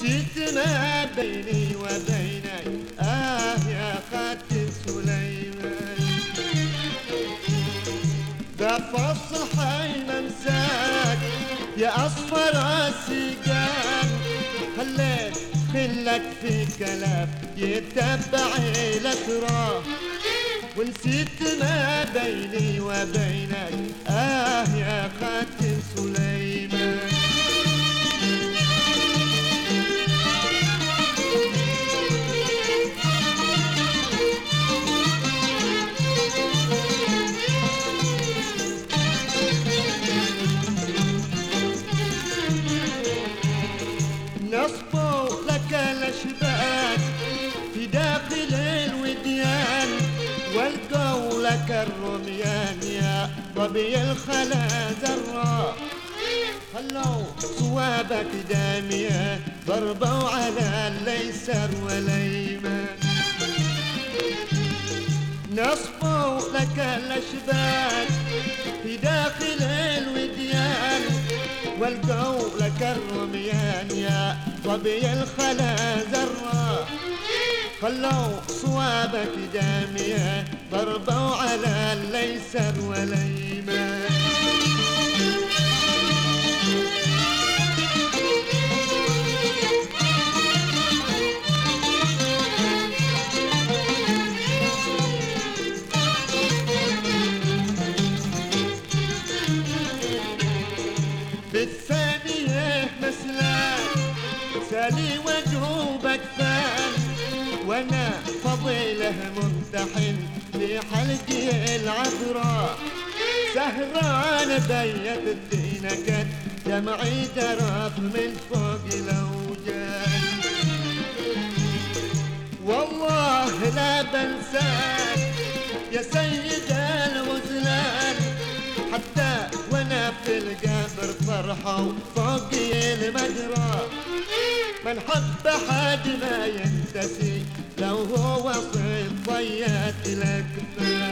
ونسيت ما بيني وبينك. آه يا خاتم سليمان. ده فصل حين يا أصفر السجان. خليت خلك في كلام. يتبع الاتراك ونسيت ما بيني وبينك. والقوا لك الرميان يا ظبي الخلا ذرة. خلوا صوابك دامية ضربوا على الأيسر والأيمن. نصبوا لك الاشباك في داخل الوديان. والقوا لك الرميان يا ظبي الخلا ذرة. خلوا صوابك دامية ضربوا على الايسر والايمن بالثانية مسلاك سالي فان وأنا فضيله ممتحن في حلقي العذراء. سهران بيت الدينك دمعي درب من فوق الاوجان والله لا بنساك يا سيد الغزلان حتى وأنا في القبر فرحة فوقي المجرى. من حب حد ما ينتسي لو هو صيد ضيات الأكفان